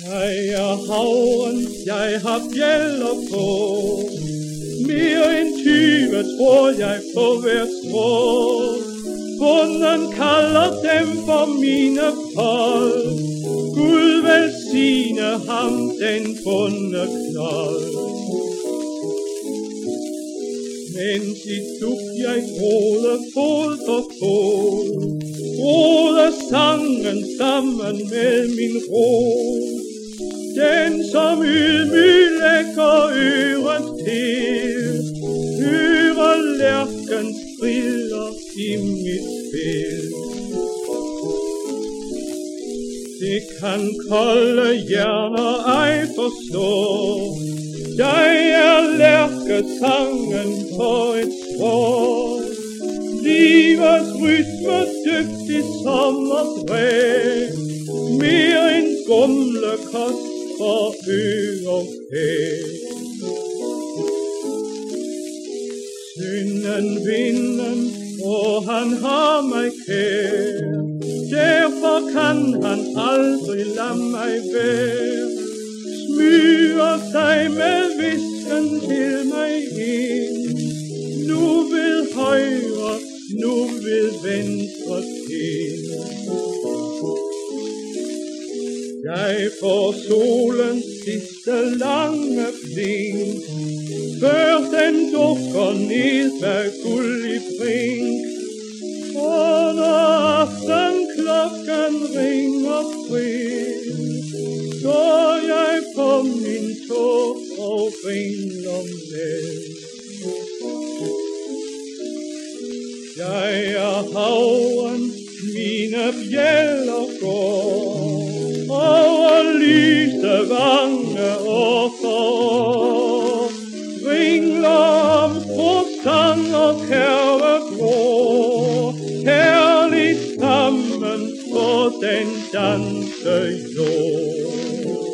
Jeg er havren, jeg har bjæller på. Mere end tyve tror jeg på hver strå. Bunden kalder dem for mine folk. Gud velsigne ham, den bunde knold. Mens i duk jeg gråde fod for fod, Gråde sangen sammen med min råd. Som ydmyg lægger øren til, Hører lærken strider i mit spil. Det kan kolde hjerner ej forstå, jeg er lærkesangen på et strå. Livets rytme dygtig som at mere end gumle kost for og kær. Synden vinden, og han har mig kær, derfor kan han aldrig lade mig være smyger sig med visken til mig ind. Nu vil højre, nu vil venstre til. Jeg får solens sidste lange blink, før den dukker ned bag guld i brink. Og når aften klokken ringer fri, står jeg på min tog og vingler med. Jeg er havren, mine bjæller går, lyse vange og for. Ringler om på sang og kærve grå, kærligt sammen på den danse jord.